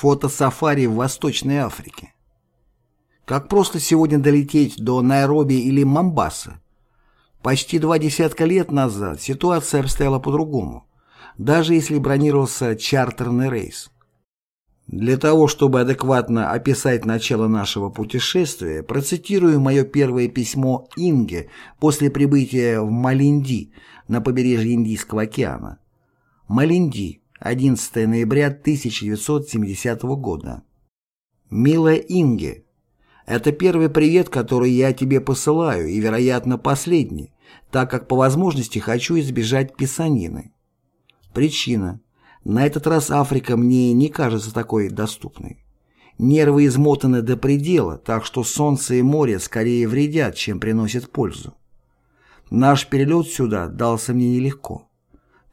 Фотосафари в Восточной Африке. Как просто сегодня долететь до Найроби или Мамбасы? Почти два десятка лет назад ситуация обстояла по-другому, даже если бронировался чартерный рейс. Для того, чтобы адекватно описать начало нашего путешествия, процитирую мое первое письмо Инге после прибытия в Малинди на побережье Индийского океана. Малинди, 11 ноября 1970 года. «Милая Инге, это первый привет, который я тебе посылаю, и, вероятно, последний, так как по возможности хочу избежать писанины. Причина – на этот раз Африка мне не кажется такой доступной. Нервы измотаны до предела, так что солнце и море скорее вредят, чем приносят пользу. Наш перелет сюда дался мне нелегко.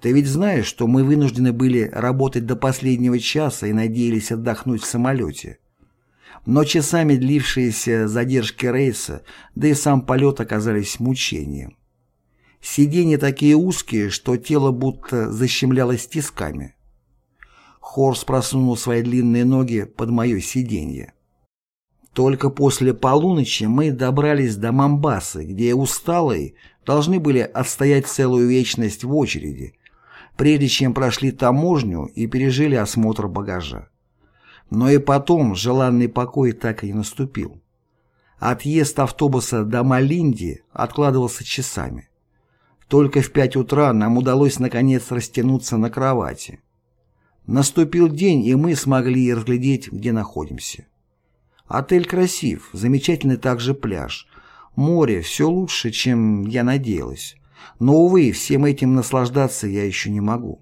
Ты ведь знаешь, что мы вынуждены были работать до последнего часа и надеялись отдохнуть в самолете. Но часами длившиеся задержки рейса, да и сам полет оказались мучением. Сиденья такие узкие, что тело будто защемлялось тисками. Хорс просунул свои длинные ноги под мое сиденье. Только после полуночи мы добрались до Мамбасы, где усталые должны были отстоять целую вечность в очереди, прежде чем прошли таможню и пережили осмотр багажа. Но и потом желанный покой так и не наступил. Отъезд автобуса до Малинди откладывался часами. Только в пять утра нам удалось наконец растянуться на кровати. Наступил день, и мы смогли разглядеть, где находимся. Отель красив, замечательный также пляж. Море все лучше, чем я надеялась. Но, увы, всем этим наслаждаться я еще не могу.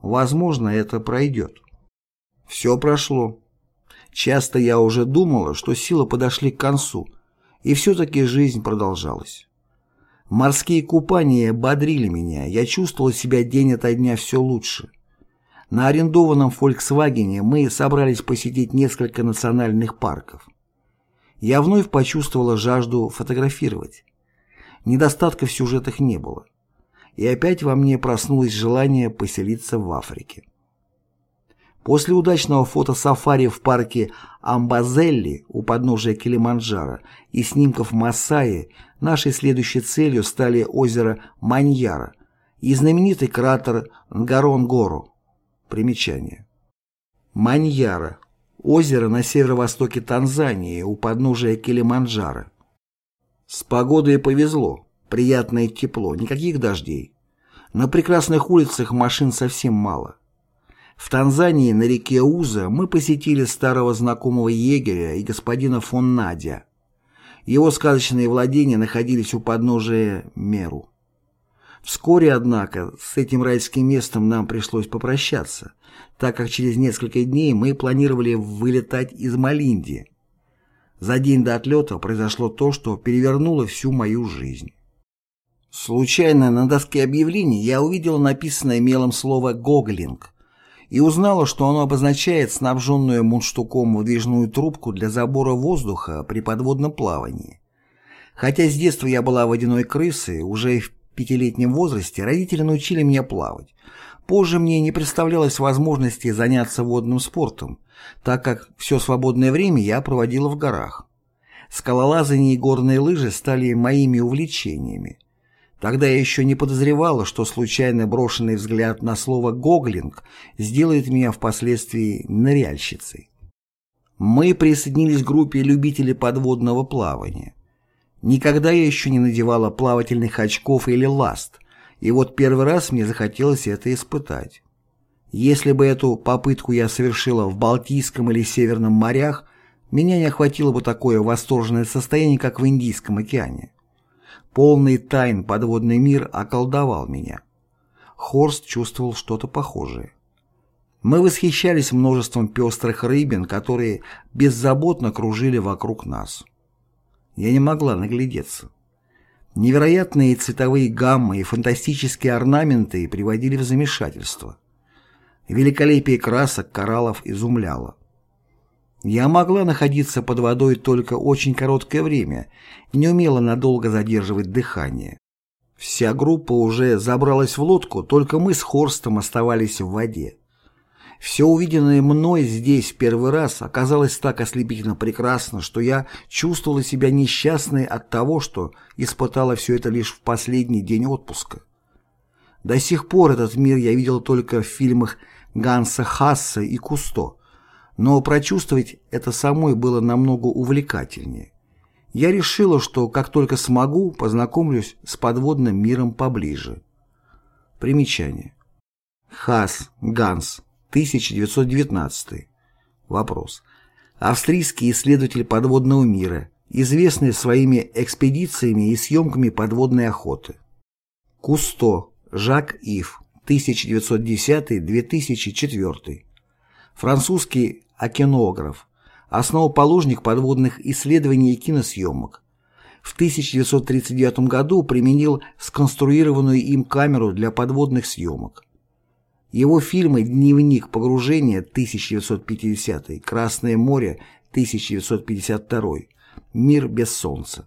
Возможно, это пройдет. Все прошло. Часто я уже думала, что силы подошли к концу, и все-таки жизнь продолжалась. Морские купания бодрили меня, я чувствовала себя день ото дня все лучше. На арендованном «Фольксвагене» мы собрались посетить несколько национальных парков. Я вновь почувствовала жажду фотографировать. Недостатков в сюжетах не было. И опять во мне проснулось желание поселиться в Африке. После удачного фотосафари в парке Амбазелли у подножия Килиманджаро и снимков Масаи нашей следующей целью стали озеро Маньяра и знаменитый кратер Нгаронгоро. Примечание. Маньяра. Озеро на северо-востоке Танзании у подножия Килиманджаро. С погодой повезло. Приятное тепло, никаких дождей. На прекрасных улицах машин совсем мало. В Танзании на реке Уза мы посетили старого знакомого егеря и господина фон Надя. Его сказочные владения находились у подножия Меру. Вскоре, однако, с этим райским местом нам пришлось попрощаться, так как через несколько дней мы планировали вылетать из Малинди. За день до отлета произошло то, что перевернуло всю мою жизнь. Случайно на доске объявлений я увидела написанное мелом слово «гоглинг» и узнала, что оно обозначает снабженную мундштуком выдвижную трубку для забора воздуха при подводном плавании. Хотя с детства я была водяной крысой, уже в пятилетнем возрасте родители научили меня плавать. Позже мне не представлялось возможности заняться водным спортом, так как все свободное время я проводила в горах. Скалолазание и горные лыжи стали моими увлечениями. Тогда я еще не подозревала, что случайно брошенный взгляд на слово «гоглинг» сделает меня впоследствии ныряльщицей. Мы присоединились к группе любителей подводного плавания. Никогда я еще не надевала плавательных очков или ласт, и вот первый раз мне захотелось это испытать. Если бы эту попытку я совершила в Балтийском или Северном морях, меня не охватило бы такое восторженное состояние, как в Индийском океане. Полный тайн подводный мир околдовал меня. Хорст чувствовал что-то похожее. Мы восхищались множеством пестрых рыбин, которые беззаботно кружили вокруг нас. Я не могла наглядеться. Невероятные цветовые гаммы и фантастические орнаменты приводили в замешательство. Великолепие красок кораллов изумляло. Я могла находиться под водой только очень короткое время и не умела надолго задерживать дыхание. Вся группа уже забралась в лодку, только мы с Хорстом оставались в воде. Все увиденное мной здесь в первый раз оказалось так ослепительно прекрасно, что я чувствовала себя несчастной от того, что испытала все это лишь в последний день отпуска. До сих пор этот мир я видел только в фильмах Ганса Хасса и Кусто, но прочувствовать это самой было намного увлекательнее. Я решила, что как только смогу, познакомлюсь с подводным миром поближе. Примечание. Хас, Ганс, 1919. Вопрос. Австрийский исследователь подводного мира, известный своими экспедициями и съемками подводной охоты. Кусто, Жак Ив, 1910-2004. Французский океанограф, основоположник подводных исследований и киносъемок. В 1939 году применил сконструированную им камеру для подводных съемок. Его фильмы «Дневник погружения» 1950, «Красное море» 1952, «Мир без солнца»